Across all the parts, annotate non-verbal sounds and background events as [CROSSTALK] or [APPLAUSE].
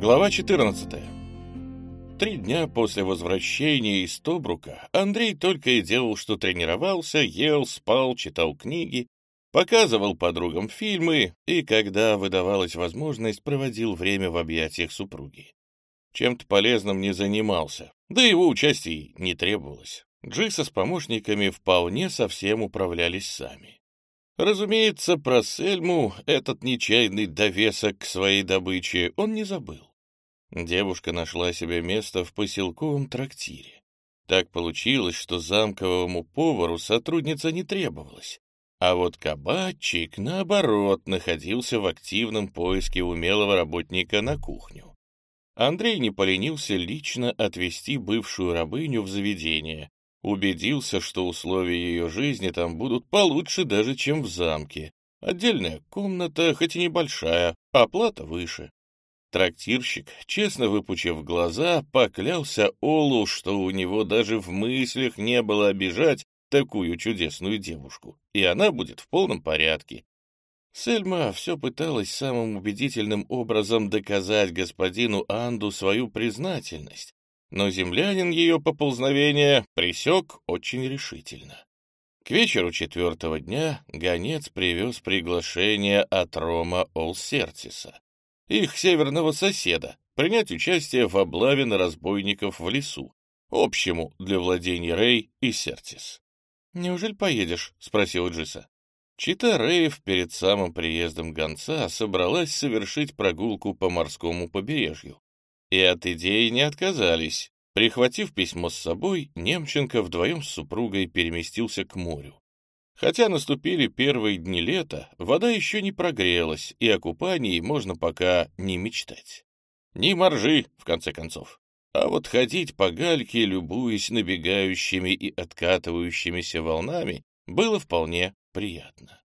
Глава 14. Три дня после возвращения из Тобрука Андрей только и делал, что тренировался, ел, спал, читал книги, показывал подругам фильмы и, когда выдавалась возможность, проводил время в объятиях супруги. Чем-то полезным не занимался, да его участия не требовалось. Джиса с помощниками вполне совсем управлялись сами. Разумеется, про Сельму, этот нечаянный довесок к своей добыче, он не забыл. Девушка нашла себе место в поселковом трактире. Так получилось, что замковому повару сотрудница не требовалась, а вот кабачик, наоборот, находился в активном поиске умелого работника на кухню. Андрей не поленился лично отвезти бывшую рабыню в заведение, убедился, что условия ее жизни там будут получше даже, чем в замке. Отдельная комната, хоть и небольшая, оплата выше. Трактирщик, честно выпучив глаза, поклялся Олу, что у него даже в мыслях не было обижать такую чудесную девушку, и она будет в полном порядке. Сельма все пыталась самым убедительным образом доказать господину Анду свою признательность, но землянин ее поползновение присек очень решительно. К вечеру четвертого дня гонец привез приглашение от Рома Олсертиса их северного соседа, принять участие в облаве на разбойников в лесу, общему для владений Рэй и Сертис. «Неужели поедешь?» — спросил Джиса. Чита Рейв перед самым приездом гонца собралась совершить прогулку по морскому побережью. И от идеи не отказались. Прихватив письмо с собой, Немченко вдвоем с супругой переместился к морю. Хотя наступили первые дни лета, вода еще не прогрелась, и о купании можно пока не мечтать. Ни моржи, в конце концов. А вот ходить по гальке, любуясь набегающими и откатывающимися волнами, было вполне приятно.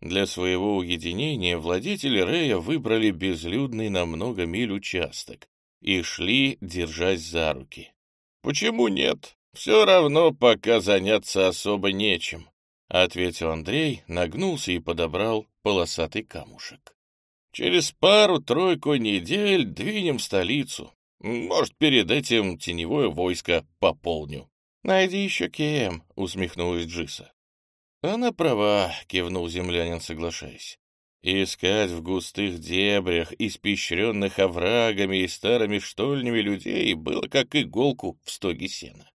Для своего уединения владетели Рея выбрали безлюдный на много миль участок и шли, держась за руки. Почему нет? Все равно пока заняться особо нечем. — ответил Андрей, нагнулся и подобрал полосатый камушек. «Через пару-тройку недель двинем в столицу. Может, перед этим теневое войско пополню». «Найди еще кем», — усмехнулась Джиса. «Она права», — кивнул землянин, соглашаясь. «Искать в густых дебрях, испещренных оврагами и старыми штольнями людей было как иголку в стоге сена.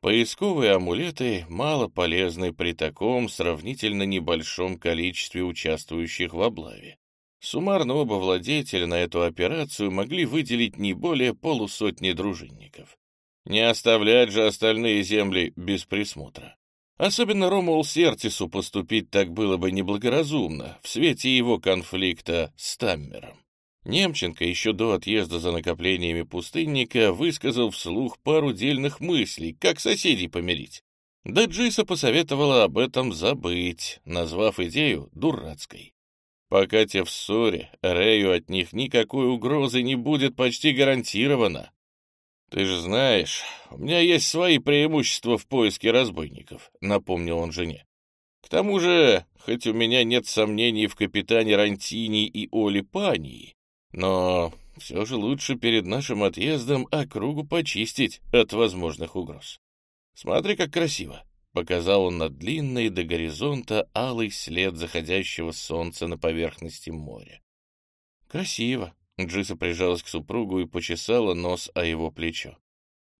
Поисковые амулеты мало полезны при таком сравнительно небольшом количестве участвующих в облаве. Суммарно оба владетеля на эту операцию могли выделить не более полусотни дружинников. Не оставлять же остальные земли без присмотра. Особенно Ромул Сертису поступить так было бы неблагоразумно в свете его конфликта с Таммером. Немченко еще до отъезда за накоплениями пустынника высказал вслух пару дельных мыслей, как соседей помирить. Да Джиса посоветовала об этом забыть, назвав идею дурацкой. Пока те в ссоре, Рэю от них никакой угрозы не будет почти гарантированно. «Ты же знаешь, у меня есть свои преимущества в поиске разбойников», — напомнил он жене. «К тому же, хоть у меня нет сомнений в капитане Рантини и Оле Пании, но все же лучше перед нашим отъездом округу почистить от возможных угроз. Смотри, как красиво. Показал он на длинный до горизонта алый след заходящего солнца на поверхности моря. Красиво. Джиса прижалась к супругу и почесала нос о его плечо.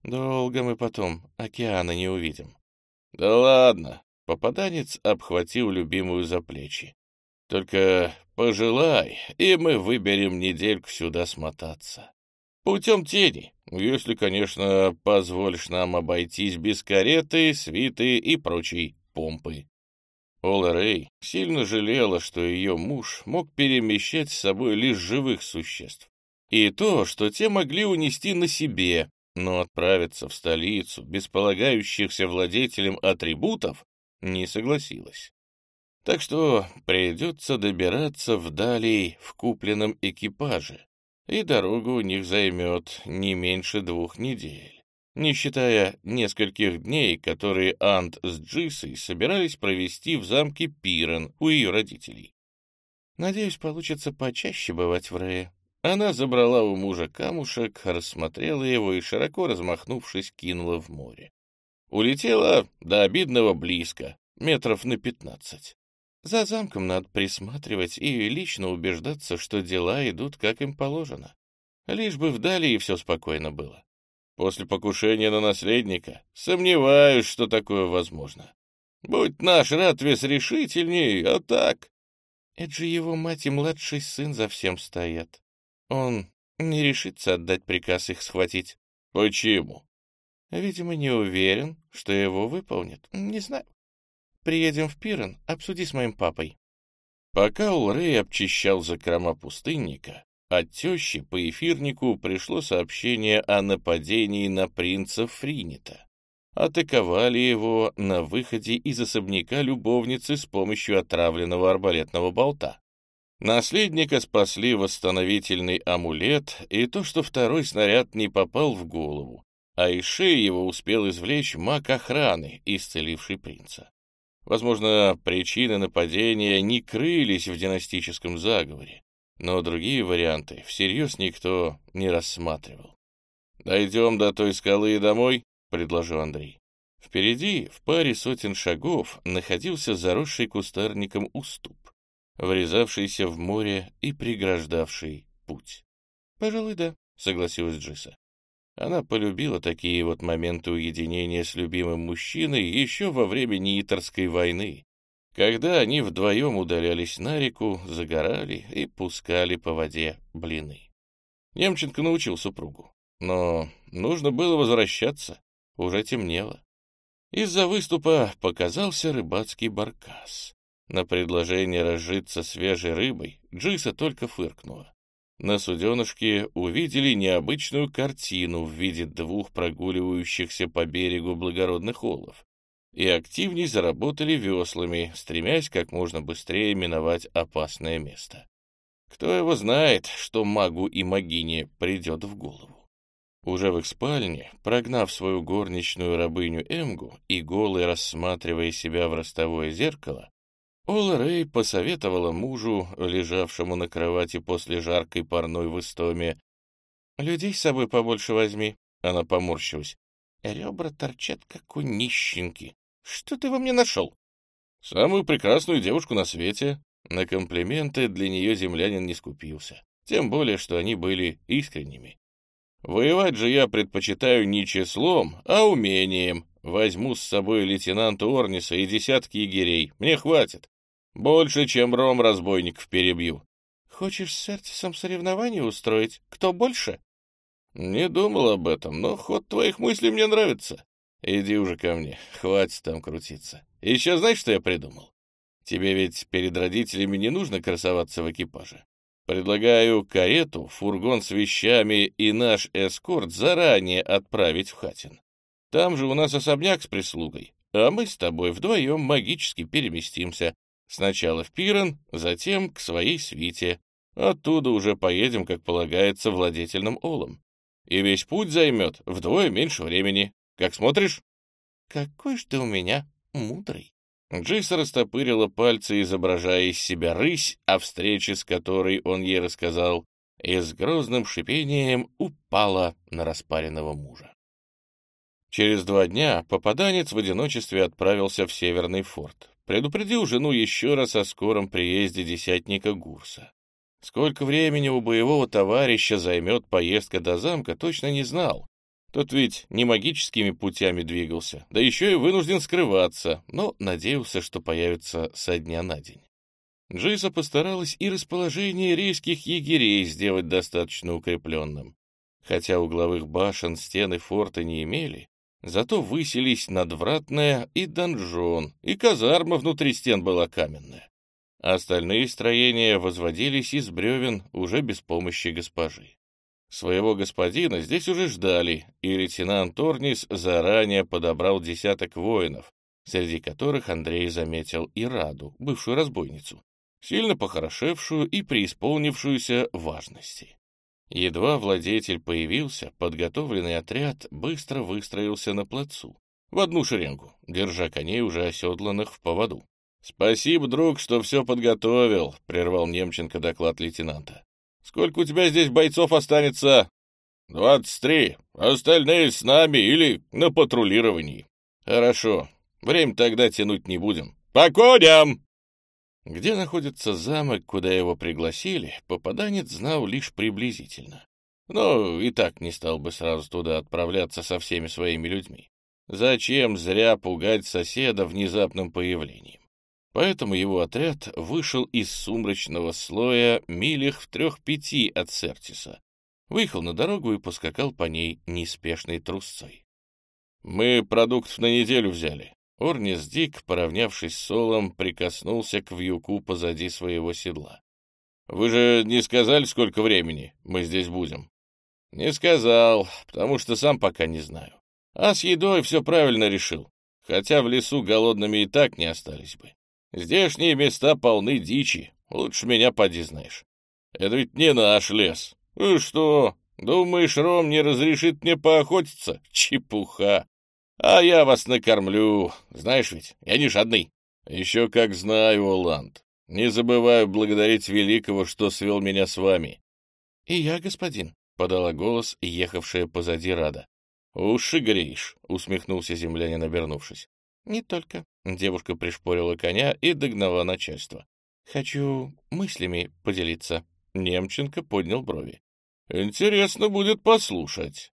Долго мы потом океана не увидим. Да ладно. Попаданец обхватил любимую за плечи. Только пожелай, и мы выберем недельку сюда смотаться. Путем тени, если, конечно, позволишь нам обойтись без кареты, свиты и прочей помпы. Ола Рэй сильно жалела, что ее муж мог перемещать с собой лишь живых существ. И то, что те могли унести на себе, но отправиться в столицу без полагающихся владетелям атрибутов не согласилась. Так что придется добираться вдали в купленном экипаже, и дорога у них займет не меньше двух недель, не считая нескольких дней, которые Ант с Джисой собирались провести в замке Пирен у ее родителей. Надеюсь, получится почаще бывать в Рее. Она забрала у мужа камушек, рассмотрела его и, широко размахнувшись, кинула в море. Улетела до обидного близко, метров на пятнадцать. За замком надо присматривать и лично убеждаться, что дела идут, как им положено. Лишь бы вдали и все спокойно было. После покушения на наследника сомневаюсь, что такое возможно. Будь наш Ратвес решительней, а так... Это же его мать и младший сын за всем стоят. Он не решится отдать приказ их схватить. Почему? Видимо, не уверен, что его выполнят. Не знаю. Приедем в Пирен, обсуди с моим папой. Пока Улрей обчищал закрома пустынника, от тещи по эфирнику пришло сообщение о нападении на принца Фринита. Атаковали его на выходе из особняка любовницы с помощью отравленного арбалетного болта. Наследника спасли восстановительный амулет и то, что второй снаряд не попал в голову, а из шеи его успел извлечь маг охраны, исцеливший принца. Возможно, причины нападения не крылись в династическом заговоре, но другие варианты всерьез никто не рассматривал. «Дойдем до той скалы и домой», — предложил Андрей. Впереди, в паре сотен шагов, находился заросший кустарником уступ, врезавшийся в море и преграждавший путь. «Пожалуй, да», — согласилась Джиса. Она полюбила такие вот моменты уединения с любимым мужчиной еще во время Нииторской войны, когда они вдвоем удалялись на реку, загорали и пускали по воде блины. Немченко научил супругу, но нужно было возвращаться, уже темнело. Из-за выступа показался рыбацкий баркас. На предложение разжиться свежей рыбой Джиса только фыркнула на суденышке увидели необычную картину в виде двух прогуливающихся по берегу благородных олов и активнее заработали веслами, стремясь как можно быстрее миновать опасное место. Кто его знает, что магу и магине придет в голову. Уже в их спальне, прогнав свою горничную рабыню Эмгу и голой рассматривая себя в ростовое зеркало, Ола посоветовала мужу, лежавшему на кровати после жаркой парной в истоме. «Людей с собой побольше возьми», — она поморщилась. «Ребра торчат, как у нищенки. Что ты во мне нашел?» «Самую прекрасную девушку на свете». На комплименты для нее землянин не скупился. Тем более, что они были искренними. «Воевать же я предпочитаю не числом, а умением. Возьму с собой лейтенанта Орниса и десятки егерей. Мне хватит. Больше, чем ром разбойников перебью. Хочешь с Эртисом соревнование устроить? Кто больше? Не думал об этом, но ход твоих мыслей мне нравится. Иди уже ко мне, хватит там крутиться. Еще знаешь, что я придумал? Тебе ведь перед родителями не нужно красоваться в экипаже. Предлагаю карету, фургон с вещами и наш эскорт заранее отправить в Хатин. Там же у нас особняк с прислугой, а мы с тобой вдвоем магически переместимся. Сначала в Пирен, затем к своей свите. Оттуда уже поедем, как полагается, владетельным олом. И весь путь займет вдвое меньше времени. Как смотришь? Какой ж ты у меня мудрый. Джейс растопырила пальцы, изображая из себя рысь, о встрече с которой он ей рассказал, и с грозным шипением упала на распаренного мужа. Через два дня попаданец в одиночестве отправился в Северный форт. Предупредил жену еще раз о скором приезде десятника Гурса. Сколько времени у боевого товарища займет поездка до замка, точно не знал. Тот ведь не магическими путями двигался, да еще и вынужден скрываться, но надеялся, что появится со дня на день. Джейса постаралась и расположение рейских егерей сделать достаточно укрепленным. Хотя угловых башен стены форта не имели, Зато высились надвратная и донжон, и казарма внутри стен была каменная. Остальные строения возводились из бревен уже без помощи госпожи. Своего господина здесь уже ждали, и лейтенант Торнис заранее подобрал десяток воинов, среди которых Андрей заметил и Раду, бывшую разбойницу, сильно похорошевшую и преисполнившуюся важности. Едва владетель появился, подготовленный отряд быстро выстроился на плацу, в одну шеренгу, держа коней, уже оседланных в поводу. «Спасибо, друг, что все подготовил», — прервал Немченко доклад лейтенанта. Сколько у тебя здесь бойцов останется?» «Двадцать три. Остальные с нами или на патрулировании». «Хорошо. Время тогда тянуть не будем. По коням!» Где находится замок, куда его пригласили, попаданец знал лишь приблизительно. Но и так не стал бы сразу туда отправляться со всеми своими людьми. Зачем зря пугать соседа внезапным появлением? Поэтому его отряд вышел из сумрачного слоя милях в трех-пяти от Сертиса, выехал на дорогу и поскакал по ней неспешной трусцой. «Мы продуктов на неделю взяли». Орнис Дик, поравнявшись с Солом, прикоснулся к вьюку позади своего седла. «Вы же не сказали, сколько времени мы здесь будем?» «Не сказал, потому что сам пока не знаю. А с едой все правильно решил, хотя в лесу голодными и так не остались бы. Здешние места полны дичи, лучше меня поди знаешь. Это ведь не наш лес. И что, думаешь, Ром не разрешит мне поохотиться? Чепуха. А я вас накормлю, знаешь ведь, я не жадный. Еще как знаю, Оланд. Не забываю благодарить Великого, что свел меня с вами. — И я, господин, — подала голос, ехавшая позади Рада. — Уши греешь, — усмехнулся землянин, обернувшись. — Не только. Девушка пришпорила коня и догнала начальство. «Хочу мыслями поделиться». Немченко поднял брови. «Интересно будет послушать».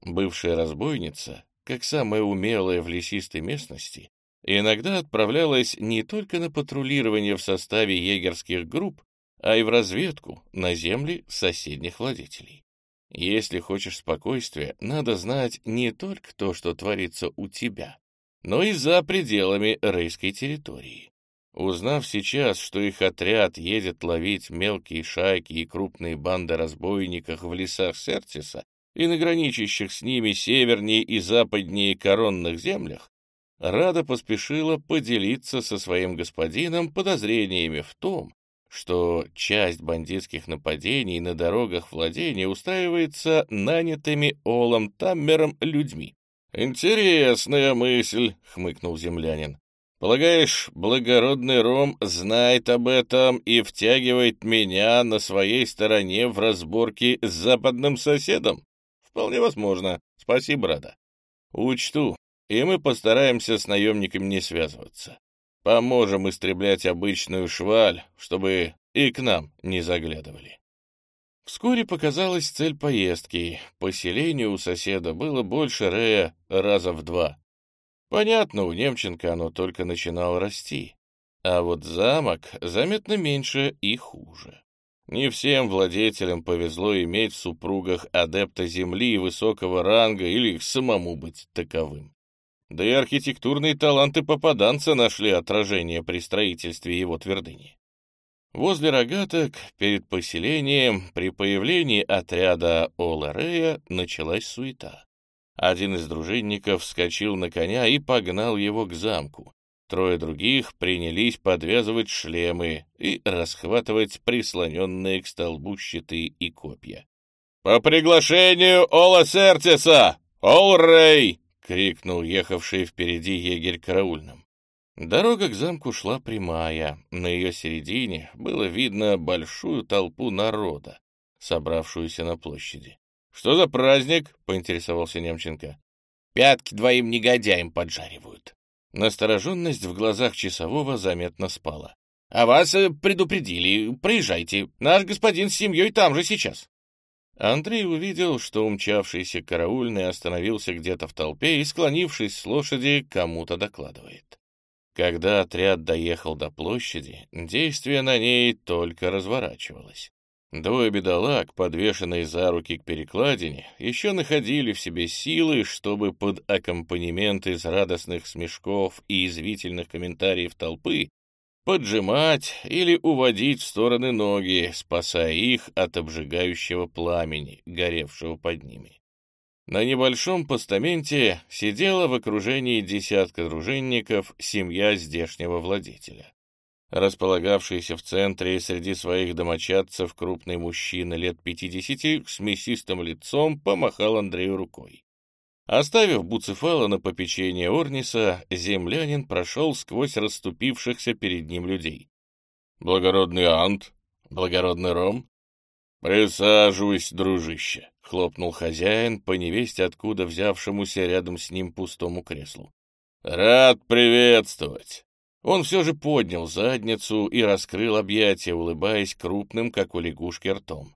Бывшая разбойница, как самая умелая в лесистой местности, иногда отправлялась не только на патрулирование в составе егерских групп, а и в разведку на земли соседних владетелей. Если хочешь спокойствия, надо знать не только то, что творится у тебя, но и за пределами рейской территории. Узнав сейчас, что их отряд едет ловить мелкие шайки и крупные банды разбойников в лесах Сертиса и на граничащих с ними севернее и западнее коронных землях, Рада поспешила поделиться со своим господином подозрениями в том, что часть бандитских нападений на дорогах владения устраивается нанятыми Олом Таммером людьми. «Интересная мысль», — хмыкнул землянин. «Полагаешь, благородный Ром знает об этом и втягивает меня на своей стороне в разборке с западным соседом? Вполне возможно. Спасибо, брата. Учту, и мы постараемся с наемниками не связываться. Поможем истреблять обычную шваль, чтобы и к нам не заглядывали». Вскоре показалась цель поездки. Поселение у соседа было больше Рея раза в два. Понятно, у Немченко оно только начинало расти. А вот замок заметно меньше и хуже. Не всем владетелям повезло иметь в супругах адепта земли высокого ранга или самому быть таковым. Да и архитектурные таланты попаданца нашли отражение при строительстве его твердыни. Возле рогаток, перед поселением, при появлении отряда Оларея началась суета. Один из дружинников вскочил на коня и погнал его к замку. Трое других принялись подвязывать шлемы и расхватывать прислоненные к столбу щиты и копья. «По приглашению Ола Сертиса! Олрей!» — крикнул ехавший впереди егерь караульным. Дорога к замку шла прямая, на ее середине было видно большую толпу народа, собравшуюся на площади. «Что за праздник?» — поинтересовался Немченко. «Пятки двоим негодяям поджаривают». Настороженность в глазах часового заметно спала. «А вас э, предупредили. Приезжайте. Наш господин с семьей там же сейчас». Андрей увидел, что умчавшийся караульный остановился где-то в толпе и, склонившись с лошади, кому-то докладывает. Когда отряд доехал до площади, действие на ней только разворачивалось. Двое бедолаг, подвешенные за руки к перекладине, еще находили в себе силы, чтобы под аккомпанемент из радостных смешков и извительных комментариев толпы поджимать или уводить в стороны ноги, спасая их от обжигающего пламени, горевшего под ними. На небольшом постаменте сидела в окружении десятка дружинников семья здешнего владетеля. Располагавшийся в центре среди своих домочадцев крупный мужчина лет пятидесяти с мясистым лицом помахал Андрею рукой. Оставив Буцефала на попечение Орниса, землянин прошел сквозь расступившихся перед ним людей. «Благородный Ант, благородный Ром, «Присаживайся, дружище», — хлопнул хозяин по невесте, откуда взявшемуся рядом с ним пустому креслу. «Рад приветствовать!» Он все же поднял задницу и раскрыл объятия, улыбаясь крупным, как у лягушки, ртом.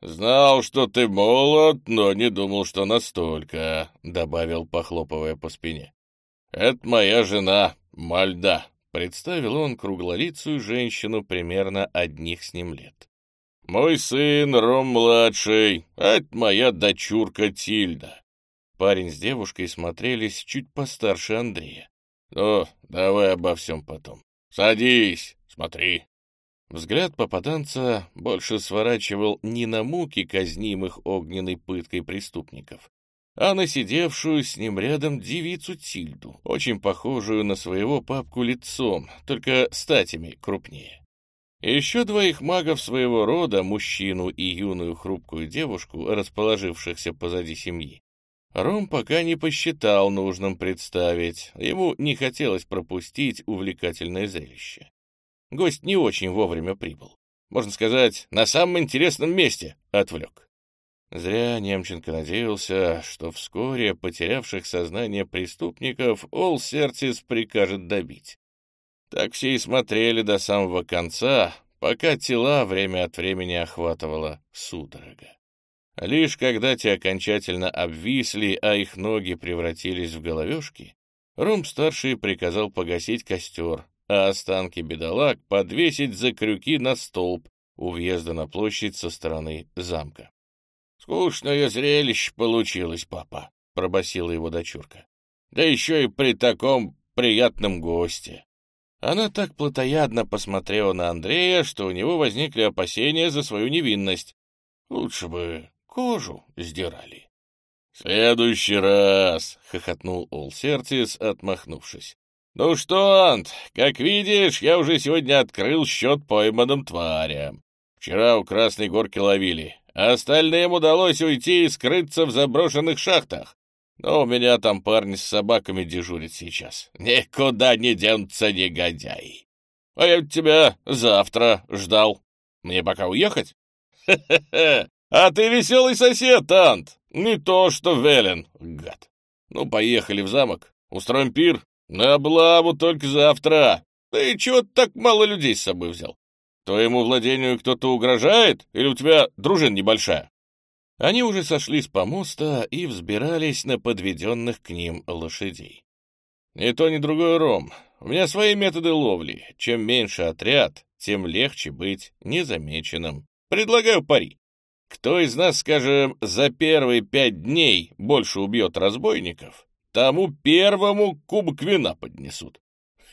«Знал, что ты молод, но не думал, что настолько», — добавил, похлопывая по спине. «Это моя жена, Мальда», — представил он круглолицую женщину примерно одних с ним лет. «Мой сын Ром-младший, а это моя дочурка Тильда». Парень с девушкой смотрелись чуть постарше Андрея. «Ну, давай обо всем потом. Садись, смотри». Взгляд попаданца больше сворачивал не на муки казнимых огненной пыткой преступников, а на сидевшую с ним рядом девицу Тильду, очень похожую на своего папку лицом, только статями крупнее. Еще двоих магов своего рода, мужчину и юную хрупкую девушку, расположившихся позади семьи, Ром пока не посчитал нужным представить, ему не хотелось пропустить увлекательное зрелище. Гость не очень вовремя прибыл. Можно сказать, на самом интересном месте отвлек. Зря Немченко надеялся, что вскоре потерявших сознание преступников Ол Сертис прикажет добить. Так все и смотрели до самого конца, пока тела время от времени охватывала судорога. Лишь когда те окончательно обвисли, а их ноги превратились в головешки, Ром-старший приказал погасить костер, а останки бедолаг подвесить за крюки на столб у въезда на площадь со стороны замка. «Скучное зрелище получилось, папа», — пробасила его дочурка. «Да еще и при таком приятном госте». Она так плотоядно посмотрела на Андрея, что у него возникли опасения за свою невинность. Лучше бы кожу сдирали. «Следующий раз!» — хохотнул Олсертис, отмахнувшись. «Ну что, Ант, как видишь, я уже сегодня открыл счет пойманным тварям. Вчера у Красной Горки ловили, а остальным удалось уйти и скрыться в заброшенных шахтах. Но у меня там парни с собаками дежурят сейчас. Никуда не денутся негодяи. А я тебя завтра ждал. Мне пока уехать? [LAUGHS] Хе-хе-хе. А ты веселый сосед, Ант. Не то что Велен, гад. Ну, поехали в замок. Устроим пир. На облаву только завтра. Ты чего так мало людей с собой взял? Твоему владению кто-то угрожает? Или у тебя дружина небольшая? Они уже сошли с помоста и взбирались на подведенных к ним лошадей. «Ни то, ни другое, Ром. У меня свои методы ловли. Чем меньше отряд, тем легче быть незамеченным. Предлагаю пари. Кто из нас, скажем, за первые пять дней больше убьет разбойников, тому первому кубок вина поднесут».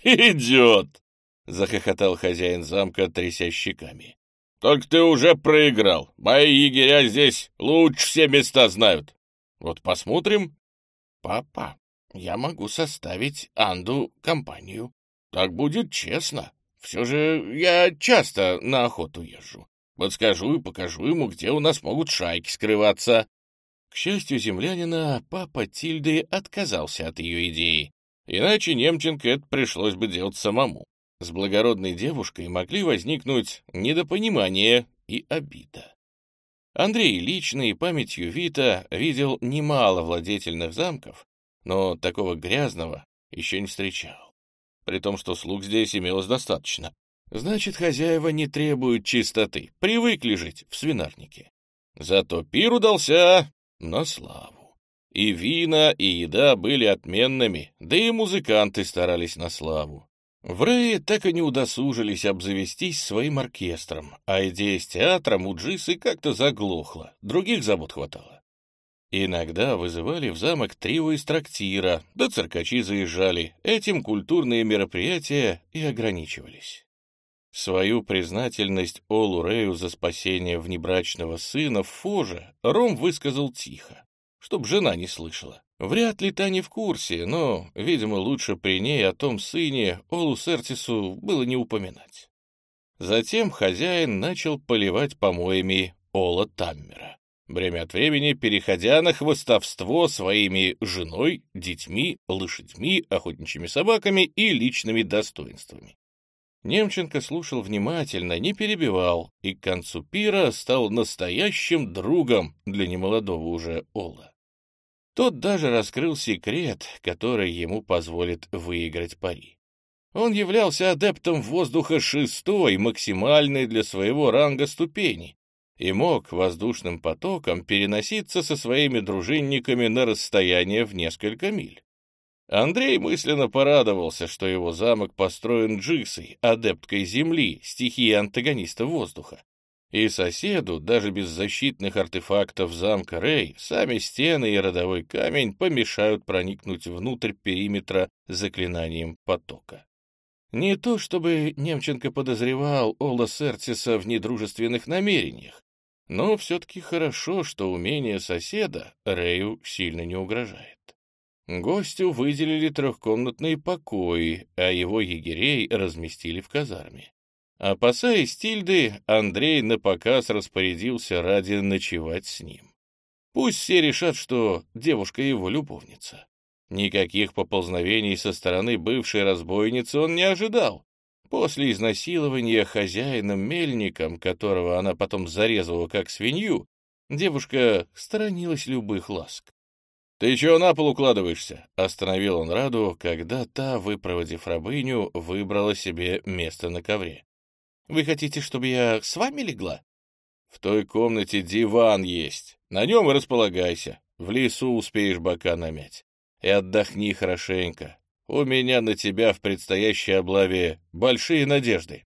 «Идет!» — захохотал хозяин замка, тряся щеками. Только ты уже проиграл. Мои егеря здесь лучше все места знают. Вот посмотрим. Папа, я могу составить Анду компанию. Так будет честно. Все же я часто на охоту езжу. Подскажу и покажу ему, где у нас могут шайки скрываться. К счастью землянина, папа Тильды отказался от ее идеи. Иначе Немченко это пришлось бы делать самому. С благородной девушкой могли возникнуть недопонимание и обида. Андрей личной памятью Вита видел немало владетельных замков, но такого грязного еще не встречал. При том, что слуг здесь имелось достаточно. Значит, хозяева не требуют чистоты, привыкли жить в свинарнике. Зато пир удался на славу. И вина, и еда были отменными, да и музыканты старались на славу. В Рее так и не удосужились обзавестись своим оркестром, а идея с театром у Джисы как-то заглохла, других забот хватало. Иногда вызывали в замок трио из трактира, да циркачи заезжали, этим культурные мероприятия и ограничивались. Свою признательность Олу Рею за спасение внебрачного сына в Ром высказал тихо, чтоб жена не слышала. Вряд ли та не в курсе, но, видимо, лучше при ней о том сыне Олу Сертису было не упоминать. Затем хозяин начал поливать помоями Ола Таммера, время от времени переходя на хвостовство своими женой, детьми, лошадьми, охотничьими собаками и личными достоинствами. Немченко слушал внимательно, не перебивал, и к концу пира стал настоящим другом для немолодого уже Ола. Тот даже раскрыл секрет, который ему позволит выиграть пари. Он являлся адептом воздуха шестой, максимальной для своего ранга ступени, и мог воздушным потоком переноситься со своими дружинниками на расстояние в несколько миль. Андрей мысленно порадовался, что его замок построен Джисой, адепткой земли, стихии антагониста воздуха. И соседу, даже без защитных артефактов замка Рей, сами стены и родовой камень помешают проникнуть внутрь периметра заклинанием потока. Не то чтобы Немченко подозревал Ола Серцеса в недружественных намерениях, но все-таки хорошо, что умение соседа Рею сильно не угрожает. Гостю выделили трехкомнатные покои, а его егерей разместили в казарме. Опасаясь Тильды, Андрей напоказ распорядился ради ночевать с ним. Пусть все решат, что девушка его любовница. Никаких поползновений со стороны бывшей разбойницы он не ожидал. После изнасилования хозяином-мельником, которого она потом зарезала как свинью, девушка сторонилась любых ласк. «Ты чего на пол укладываешься?» — остановил он Раду, когда та, выпроводив рабыню, выбрала себе место на ковре. Вы хотите, чтобы я с вами легла? В той комнате диван есть. На нем и располагайся. В лесу успеешь бока намять. И отдохни хорошенько. У меня на тебя в предстоящей облаве большие надежды.